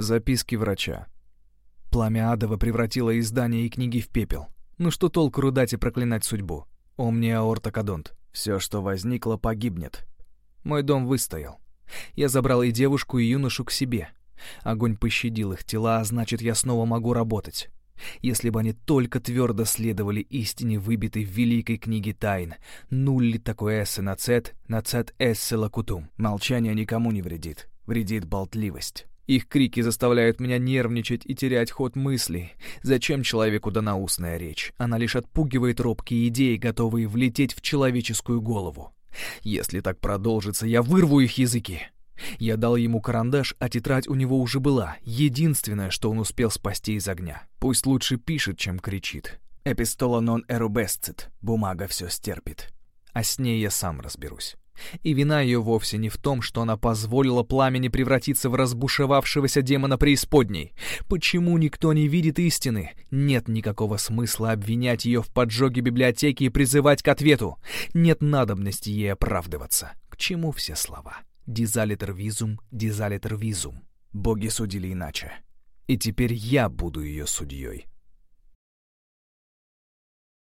Записки врача. Пламя адова превратило издание и книги в пепел. Ну что толку рудать и проклинать судьбу? Омния ортокадонт. Все, что возникло, погибнет. Мой дом выстоял. Я забрал и девушку, и юношу к себе. Огонь пощадил их тела, а значит, я снова могу работать. Если бы они только твердо следовали истине, выбитой в великой книге тайн, нулли такое эссе на цет, на цет эссе лакутум. Молчание никому не вредит, вредит болтливость. Их крики заставляют меня нервничать и терять ход мыслей. Зачем человеку дана устная речь? Она лишь отпугивает робкие идеи, готовые влететь в человеческую голову. Если так продолжится, я вырву их языки. Я дал ему карандаш, а тетрадь у него уже была, единственное, что он успел спасти из огня. Пусть лучше пишет, чем кричит. Эпистола нон эрубесцит, бумага все стерпит. А с ней я сам разберусь. И вина ее вовсе не в том, что она позволила пламени превратиться в разбушевавшегося демона преисподней. Почему никто не видит истины? Нет никакого смысла обвинять ее в поджоге библиотеки и призывать к ответу. Нет надобности ей оправдываться. К чему все слова? Дизалитер визум, дизалитер визум. Боги судили иначе. И теперь я буду ее судьей.